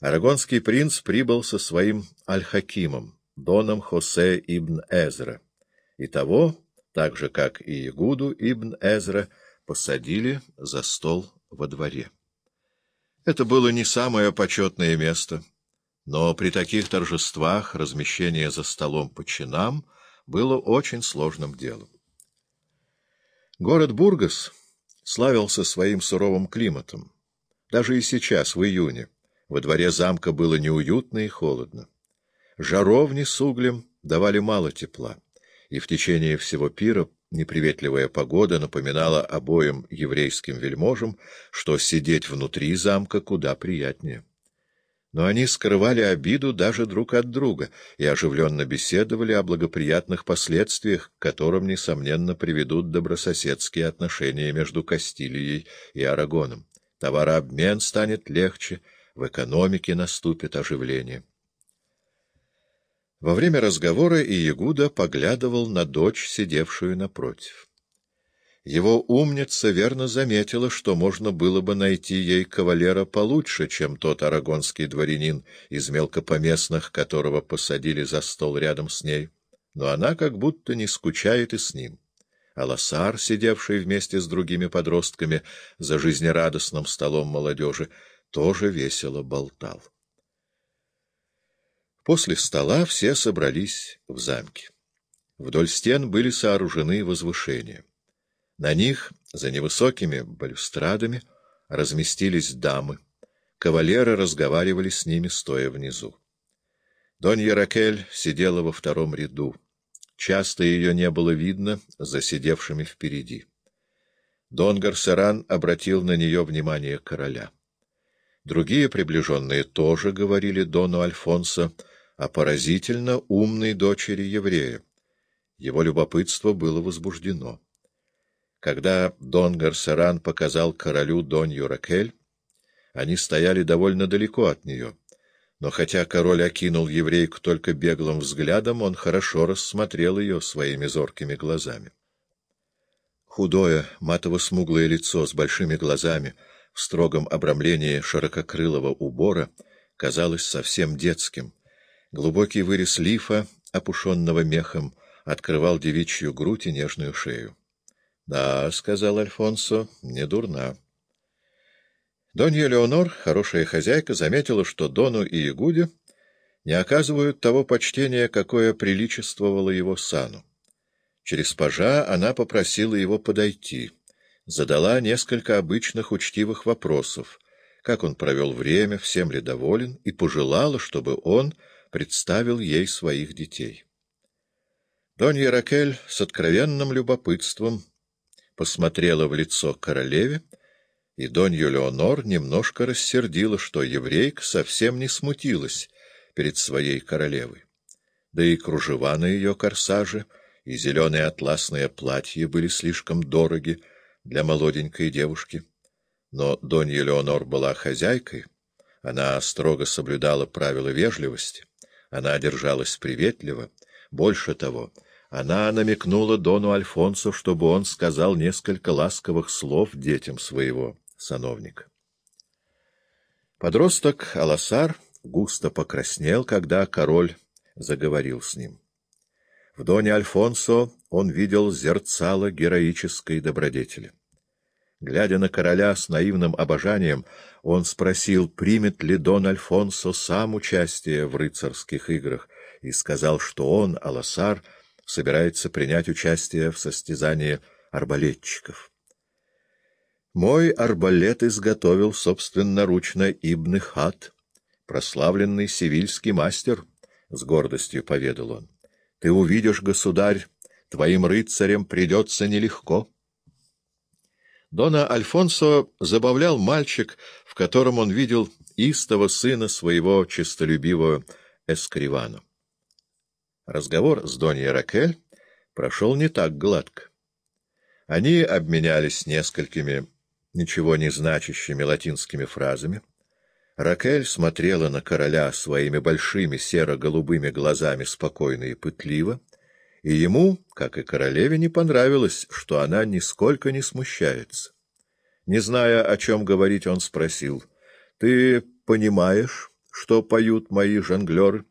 Арагонский принц прибыл со своим аль-Хакимом, доном Хосе ибн Эзра, и того, так же, как и Ягуду ибн Эзра, посадили за стол во дворе. Это было не самое почетное место, но при таких торжествах размещение за столом по чинам было очень сложным делом. Город Бургас славился своим суровым климатом. Даже и сейчас, в июне, во дворе замка было неуютно и холодно. Жаровни с углем давали мало тепла, и в течение всего пира неприветливая погода напоминала обоим еврейским вельможам, что сидеть внутри замка куда приятнее но они скрывали обиду даже друг от друга и оживленно беседовали о благоприятных последствиях, к которым, несомненно, приведут добрососедские отношения между Кастилией и Арагоном. Товарообмен станет легче, в экономике наступит оживление. Во время разговора Иегуда поглядывал на дочь, сидевшую напротив. Его умница верно заметила, что можно было бы найти ей кавалера получше, чем тот арагонский дворянин из мелкопоместных, которого посадили за стол рядом с ней. Но она как будто не скучает и с ним. А Лосар, сидевший вместе с другими подростками за жизнерадостным столом молодежи, тоже весело болтал. После стола все собрались в замке. Вдоль стен были сооружены возвышения. На них, за невысокими балюстрадами, разместились дамы. Кавалеры разговаривали с ними, стоя внизу. Донья Ракель сидела во втором ряду. Часто ее не было видно за сидевшими впереди. Дон Гарсеран обратил на нее внимание короля. Другие приближенные тоже говорили Дону Альфонсо о поразительно умной дочери еврея. Его любопытство было возбуждено. Когда Дон Гарсеран показал королю Донью Ракель, они стояли довольно далеко от нее. Но хотя король окинул еврейку только беглым взглядом, он хорошо рассмотрел ее своими зоркими глазами. Худое, матово-смуглое лицо с большими глазами в строгом обрамлении ширококрылого убора казалось совсем детским. Глубокий вырез лифа, опушенного мехом, открывал девичью грудь и нежную шею. — Да, — сказал Альфонсо, — не дурна. Донья Леонор, хорошая хозяйка, заметила, что Дону и Ягуде не оказывают того почтения, какое приличествовало его сану. Через пажа она попросила его подойти, задала несколько обычных учтивых вопросов, как он провел время, всем ли доволен, и пожелала, чтобы он представил ей своих детей. Донья Ракель с откровенным любопытством посмотрела в лицо королеве, и Донью Леонор немножко рассердила, что еврейка совсем не смутилась перед своей королевой. Да и кружева на ее корсаже и зеленое атласное платье были слишком дороги для молоденькой девушки. Но Донья Леонор была хозяйкой, она строго соблюдала правила вежливости, она держалась приветливо, больше того — она намекнула Дону Альфонсу, чтобы он сказал несколько ласковых слов детям своего сановника. Подросток Аласар густо покраснел, когда король заговорил с ним. В Доне Альфонсо он видел зерцало героической добродетели. Глядя на короля с наивным обожанием, он спросил, примет ли Дон Альфонсо сам участие в рыцарских играх, и сказал, что он, Аласар, — собирается принять участие в состязании арбалетчиков. Мой арбалет изготовил собственноручно Ибн Хат, прославленный севильский мастер, — с гордостью поведал он. — Ты увидишь, государь, твоим рыцарям придется нелегко. Дона Альфонсо забавлял мальчик, в котором он видел истого сына своего честолюбивого Эскривана. Разговор с Доньей Ракель прошел не так гладко. Они обменялись несколькими ничего не значащими латинскими фразами. Ракель смотрела на короля своими большими серо-голубыми глазами спокойно и пытливо, и ему, как и королеве, не понравилось, что она нисколько не смущается. Не зная, о чем говорить, он спросил, — Ты понимаешь, что поют мои жонглеры,